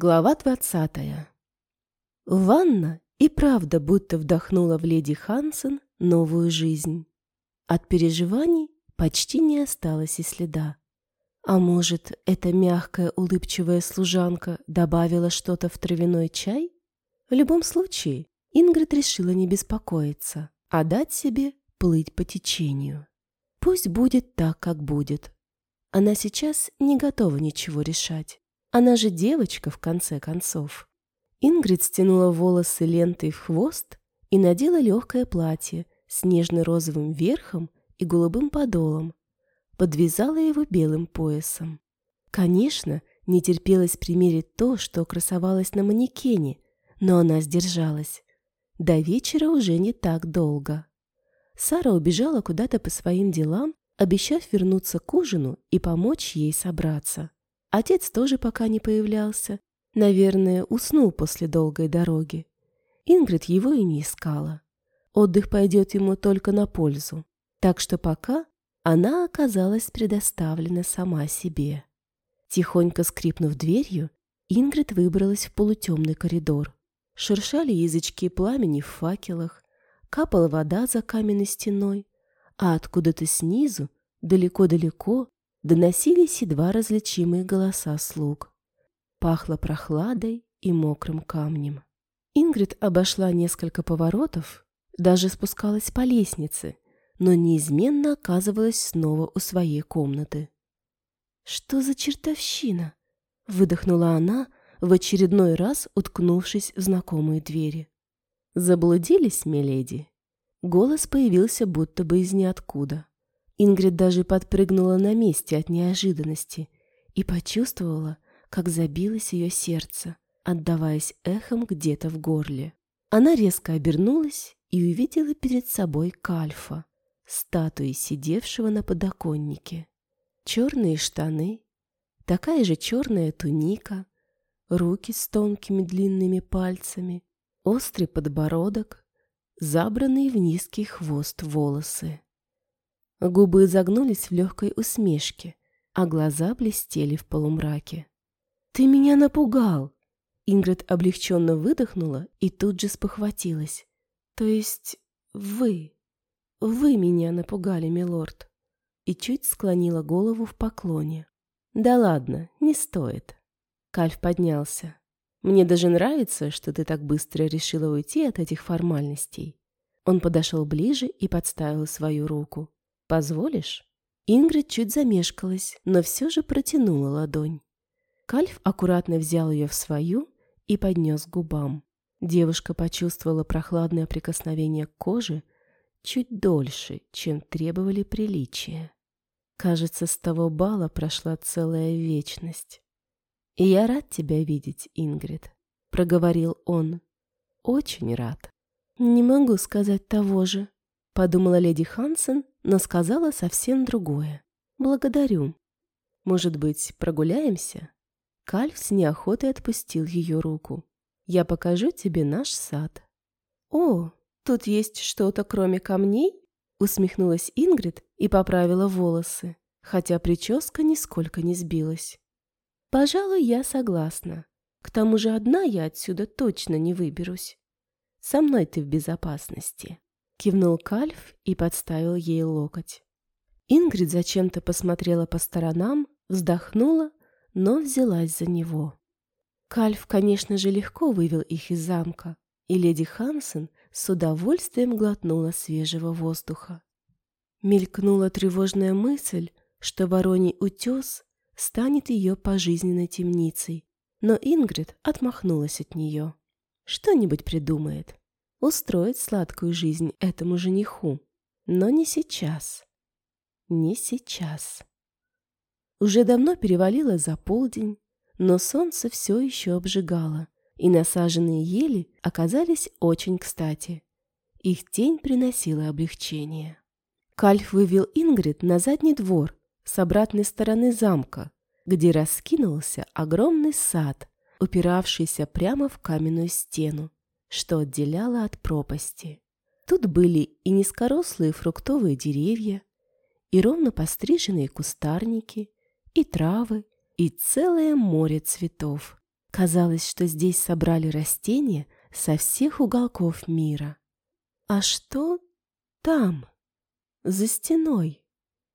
Глава двадцатая. Ванна и правда будто вдохнула в леди Хансен новую жизнь. От переживаний почти не осталось и следа. А может, эта мягкая улыбчивая служанка добавила что-то в травяной чай? В любом случае, Ингрид решила не беспокоиться, а дать себе плыть по течению. Пусть будет так, как будет. Она сейчас не готова ничего решать. Она же девочка, в конце концов. Ингрид стянула волосы лентой в хвост и надела легкое платье с нежно-розовым верхом и голубым подолом. Подвязала его белым поясом. Конечно, не терпелось примерить то, что красовалось на манекене, но она сдержалась. До вечера уже не так долго. Сара убежала куда-то по своим делам, обещав вернуться к ужину и помочь ей собраться. Отец тоже пока не появлялся. Наверное, уснул после долгой дороги. Ингрид его и не искала. Отдых пойдет ему только на пользу. Так что пока она оказалась предоставлена сама себе. Тихонько скрипнув дверью, Ингрид выбралась в полутемный коридор. Шуршали язычки пламени в факелах, капала вода за каменной стеной, а откуда-то снизу, далеко-далеко, доносились едва различимые голоса слуг. Пахло прохладой и мокрым камнем. Ингрид обошла несколько поворотов, даже спускалась по лестнице, но неизменно оказывалась снова у своей комнаты. «Что за чертовщина?» — выдохнула она, в очередной раз уткнувшись в знакомые двери. «Заблудились, миледи?» Голос появился будто бы из ниоткуда. Ингрид даже подпрыгнула на месте от неожиданности и почувствовала, как забилось ее сердце, отдаваясь эхом где-то в горле. Она резко обернулась и увидела перед собой кальфа, статуи сидевшего на подоконнике. Черные штаны, такая же черная туника, руки с тонкими длинными пальцами, острый подбородок, забранные в низкий хвост волосы. Губы загнулись в легкой усмешке, а глаза блестели в полумраке. «Ты меня напугал!» Ингрид облегченно выдохнула и тут же спохватилась. «То есть вы, вы меня напугали, милорд!» И чуть склонила голову в поклоне. «Да ладно, не стоит!» Кальф поднялся. «Мне даже нравится, что ты так быстро решила уйти от этих формальностей». Он подошел ближе и подставил свою руку. Позволишь?» Ингрид чуть замешкалась, но все же протянула ладонь. Кальф аккуратно взял ее в свою и поднес к губам. Девушка почувствовала прохладное прикосновение к коже чуть дольше, чем требовали приличия. Кажется, с того бала прошла целая вечность. «И я рад тебя видеть, Ингрид», — проговорил он. «Очень рад». «Не могу сказать того же», — подумала леди Хансен но сказала совсем другое. «Благодарю. Может быть, прогуляемся?» Кальф с неохотой отпустил ее руку. «Я покажу тебе наш сад». «О, тут есть что-то кроме камней?» Усмехнулась Ингрид и поправила волосы, хотя прическа нисколько не сбилась. «Пожалуй, я согласна. К тому же одна я отсюда точно не выберусь. Со мной ты в безопасности». Кивнул Кальф и подставил ей локоть. Ингрид зачем-то посмотрела по сторонам, вздохнула, но взялась за него. Кальф, конечно же, легко вывел их из замка, и леди Хансен с удовольствием глотнула свежего воздуха. Мелькнула тревожная мысль, что вороний утес станет ее пожизненной темницей, но Ингрид отмахнулась от нее. Что-нибудь придумает устроить сладкую жизнь этому жениху. Но не сейчас. Не сейчас. Уже давно перевалило за полдень, но солнце все еще обжигало, и насаженные ели оказались очень кстати. Их тень приносила облегчение. Кальф вывел Ингрид на задний двор с обратной стороны замка, где раскинулся огромный сад, упиравшийся прямо в каменную стену что отделяло от пропасти. Тут были и низкорослые фруктовые деревья, и ровно постриженные кустарники, и травы, и целое море цветов, Казалось, что здесь собрали растения со всех уголков мира. А что там, за стеной?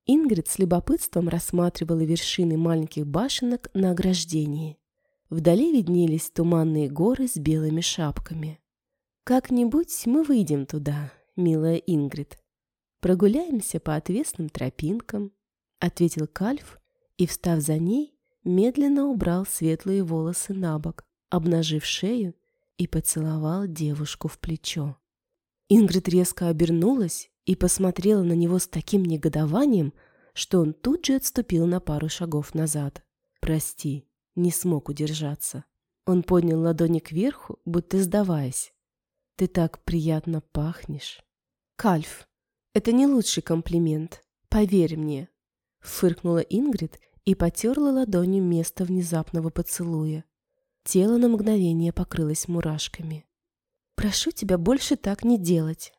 Ингрид с любопытством рассматривала вершины маленьких башенок на ограждении. Вдали виднелись туманные горы с белыми шапками. «Как-нибудь мы выйдем туда, милая Ингрид. Прогуляемся по отвесным тропинкам», — ответил Кальф и, встав за ней, медленно убрал светлые волосы на бок, обнажив шею и поцеловал девушку в плечо. Ингрид резко обернулась и посмотрела на него с таким негодованием, что он тут же отступил на пару шагов назад. «Прости, не смог удержаться». Он поднял ладони кверху, будто сдаваясь. «Ты так приятно пахнешь». «Кальф, это не лучший комплимент, поверь мне», — фыркнула Ингрид и потерла ладонью место внезапного поцелуя. Тело на мгновение покрылось мурашками. «Прошу тебя больше так не делать».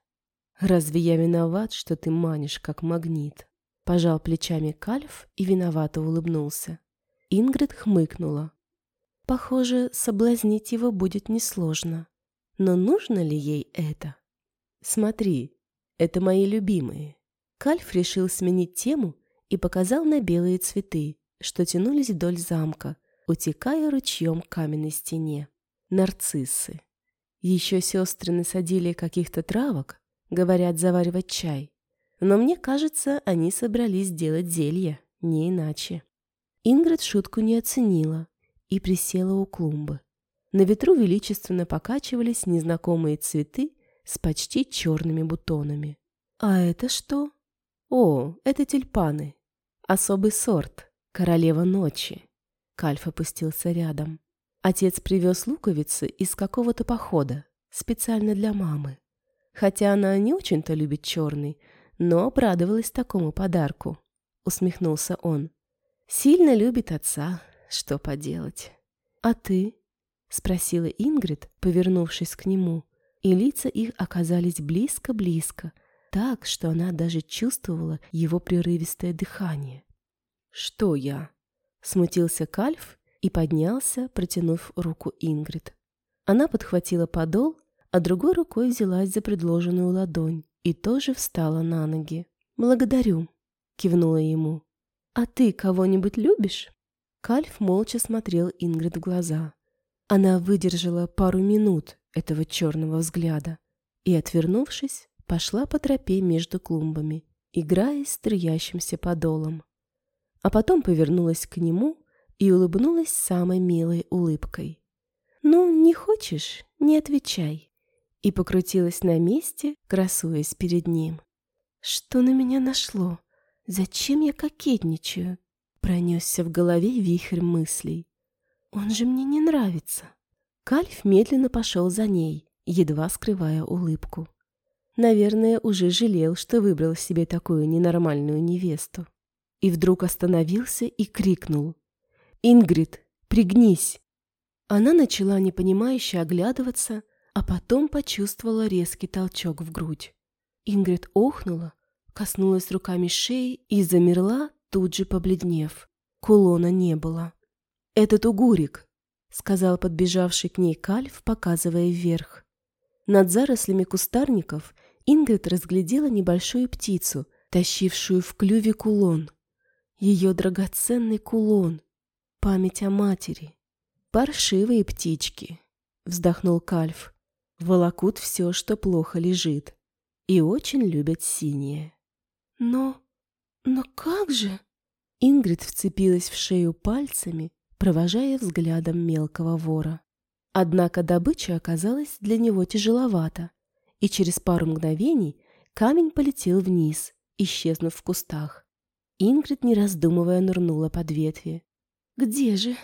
«Разве я виноват, что ты манишь, как магнит?» Пожал плечами Кальф и виновато улыбнулся. Ингрид хмыкнула. Похоже, соблазнить его будет несложно. Но нужно ли ей это? Смотри, это мои любимые. Кальф решил сменить тему и показал на белые цветы, что тянулись вдоль замка, утекая ручьем к каменной стене. Нарциссы. Еще сестры насадили каких-то травок, говорят, заваривать чай. Но мне кажется, они собрались сделать зелье, не иначе. Ингрид шутку не оценила и присела у клумбы. На ветру величественно покачивались незнакомые цветы с почти черными бутонами. «А это что?» «О, это тюльпаны. Особый сорт. Королева ночи». Кальф опустился рядом. Отец привез луковицы из какого-то похода, специально для мамы. Хотя она не очень-то любит черный, но обрадовалась такому подарку. Усмехнулся он. Сильно любит отца, что поделать. А ты? Спросила Ингрид, повернувшись к нему, и лица их оказались близко-близко, так, что она даже чувствовала его прерывистое дыхание. «Что я?» — смутился Кальф и поднялся, протянув руку Ингрид. Она подхватила подол, а другой рукой взялась за предложенную ладонь и тоже встала на ноги. «Благодарю», — кивнула ему. «А ты кого-нибудь любишь?» Кальф молча смотрел Ингрид в глаза. Она выдержала пару минут этого черного взгляда и, отвернувшись, пошла по тропе между клумбами, играя струящимся подолом. А потом повернулась к нему и улыбнулась самой милой улыбкой. «Ну, не хочешь, не отвечай». И покрутилась на месте, красуясь перед ним. «Что на меня нашло? Зачем я кокетничаю?» Пронесся в голове вихрь мыслей. «Он же мне не нравится». Кальф медленно пошел за ней, едва скрывая улыбку. Наверное, уже жалел, что выбрал себе такую ненормальную невесту. И вдруг остановился и крикнул. «Ингрид, пригнись!» Она начала непонимающе оглядываться, а потом почувствовала резкий толчок в грудь. Ингрид охнула, коснулась руками шеи и замерла, тут же побледнев. Кулона не было. «Этот угурик», — сказал подбежавший к ней Кальф, показывая вверх. Над зарослями кустарников Ингрид разглядела небольшую птицу, тащившую в клюве кулон. Ее драгоценный кулон, Память о матери. Паршивые птички, вздохнул Кальф. Волокут все, что плохо лежит. И очень любят синее. Но... но как же? Ингрид вцепилась в шею пальцами, провожая взглядом мелкого вора. Однако добыча оказалась для него тяжеловата, и через пару мгновений камень полетел вниз, исчезнув в кустах. Ингрид, не раздумывая, нырнула под ветви. «Где же?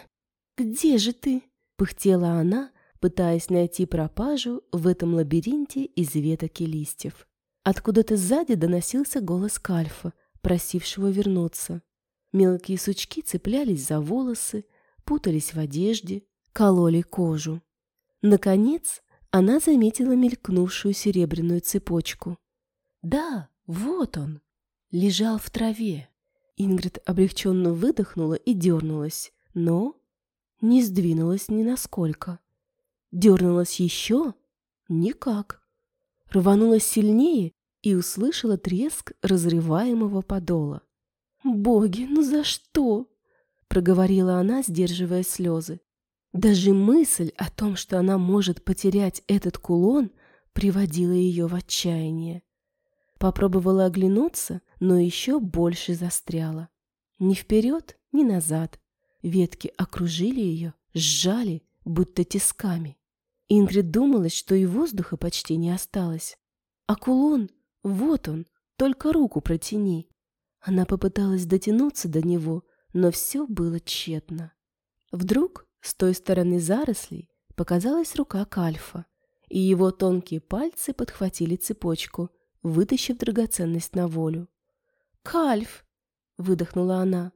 Где же ты?» — пыхтела она, пытаясь найти пропажу в этом лабиринте из веток и листьев. Откуда-то сзади доносился голос Кальфа, просившего вернуться. Мелкие сучки цеплялись за волосы, путались в одежде, кололи кожу. Наконец, она заметила мелькнувшую серебряную цепочку. Да, вот он, лежал в траве. Ингрид облегченно выдохнула и дернулась, но Не сдвинулась ни насколько. Дернулась еще? Никак. Рванулась сильнее и услышала треск разрываемого подола. «Боги, ну за что?» — проговорила она, сдерживая слезы. Даже мысль о том, что она может потерять этот кулон, приводила ее в отчаяние. Попробовала оглянуться, но еще больше застряла. Ни вперед, ни назад. Ветки окружили ее, сжали, будто тисками. Ингрид думалась, что и воздуха почти не осталось. А кулон, вот он, только руку протяни. Она попыталась дотянуться до него, но все было тщетно. Вдруг с той стороны зарослей показалась рука Кальфа, и его тонкие пальцы подхватили цепочку, вытащив драгоценность на волю. «Кальф!» — выдохнула она.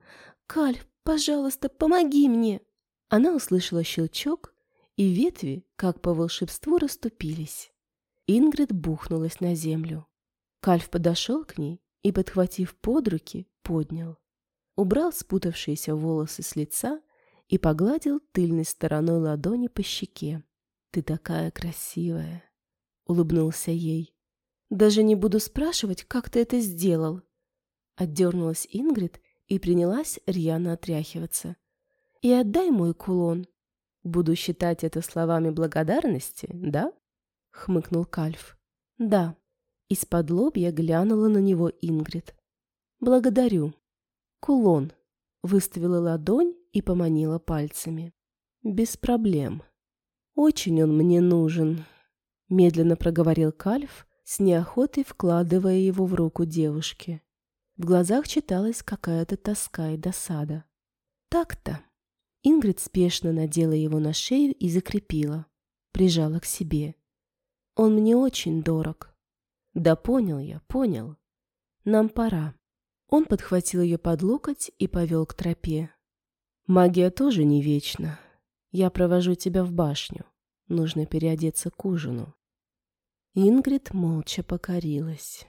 «Кальф, пожалуйста, помоги мне!» Она услышала щелчок, и ветви, как по волшебству, расступились. Ингрид бухнулась на землю. Кальф подошел к ней и, подхватив под руки, поднял. Убрал спутавшиеся волосы с лица и погладил тыльной стороной ладони по щеке. «Ты такая красивая!» — улыбнулся ей. «Даже не буду спрашивать, как ты это сделал!» Отдернулась Ингрид и принялась рьяно отряхиваться. «И отдай мой кулон!» «Буду считать это словами благодарности, да?» — хмыкнул Кальф. «Да». Из-под лобья глянула на него Ингрид. «Благодарю». «Кулон», — выставила ладонь и поманила пальцами. «Без проблем. Очень он мне нужен», — медленно проговорил Кальф, с неохотой вкладывая его в руку девушки. В глазах читалась какая-то тоска и досада. «Так-то». Ингрид спешно надела его на шею и закрепила, прижала к себе. «Он мне очень дорог». «Да понял я, понял. Нам пора». Он подхватил ее под локоть и повел к тропе. Магия тоже не вечна. Я провожу тебя в башню. Нужно переодеться к ужину. Ингрид молча покорилась.